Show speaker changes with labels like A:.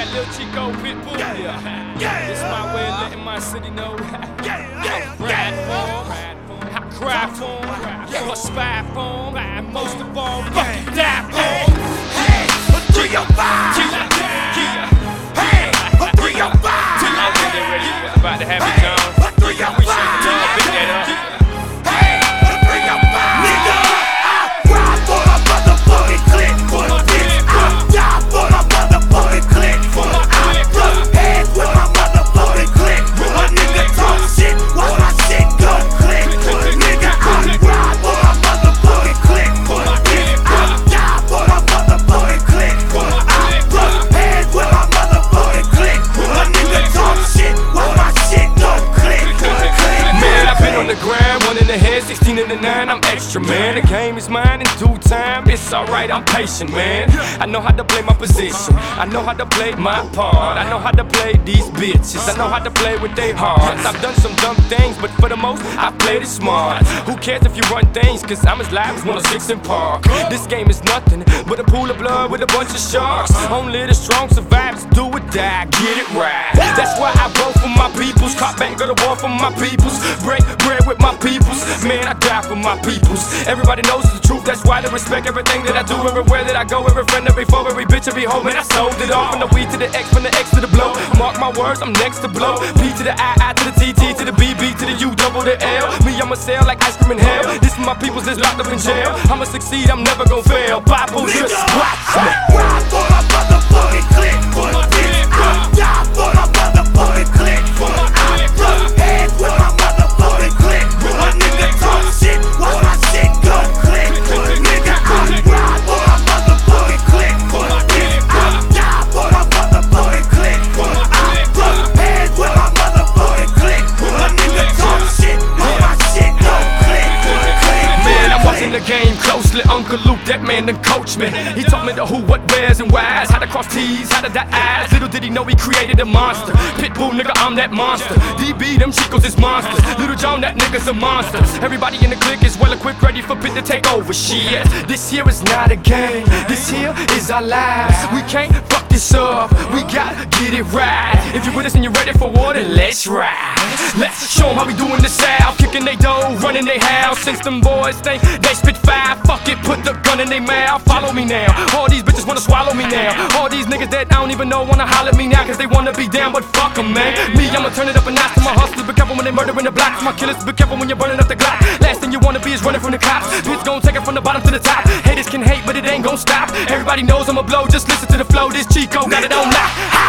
A: that Lil Chico Pitbull. Yeah. yeah. This my way of letting my city know. yeah. I ride for him. I cry for him. Yeah. spy for him. And most of all, fucking die for him.
B: Hey, three or five. Hey,
A: extra, man. The game is mine in due time. It's alright, I'm patient, man. I know how to play my position. I know how to play my part. I know how to play these bitches. I know how to play with their hearts. I've done some dumb things, but for the most, I played it smart. Who cares if you run things? Cause I'm as live as 106 & Park. This game is nothing but a pool of blood with a bunch of sharks. Only the strong survive, do or die, get it right. That's why I vote for my peoples. Cop back, go to war for my peoples. Break bread with my peoples. Man, I die for my peoples. Everybody knows the truth, that's why they respect everything that I do. Everywhere that I go, every friend, every foe, every bitch, every hoe, man, I sold it all. From the weed to the X, from the X to the blow. Mark my words, I'm next to blow. P to the I, I to the T, T to the B, B to the U, double the L. Me, I'ma sell like ice cream in hell. This is my peoples that's locked up in jail. I'ma succeed, I'm never gonna fail. Bible, just Luke, that man done coach me. He taught me the who, what, where's, and why's. How to cross T's, how to dot I's. Little did he know he created a monster. Pitbull, nigga, I'm that monster. DB, them Chicos is monsters. Lil Jon, that nigga's a monster. Everybody in the clique is well equipped, ready for Pit to take over. Shit, this here is not a game. This here is our lives. We can't fuck this up. We gotta get it right. If you're with us and you're ready for war, then let's ride. Let's show 'em how we do in the South. Kicking they dough, running they house. Since them boys think they spit fire, fuck it, put the gun in their mouth. Follow me now. All these bitches wanna swallow me now. All these niggas that I don't even know wanna holler at me now, cause they wanna be down, but fuck 'em, man. Me, I'ma turn it up a notch to my hustlers. Be careful when they murdering the blocks. My killers, be careful when you're burning up the Glock. Last thing you wanna be is running from the cops. Bitch gon' take it from the bottom to the top. Everybody knows I'ma blow, just listen to the flow. This Chico got it on lock.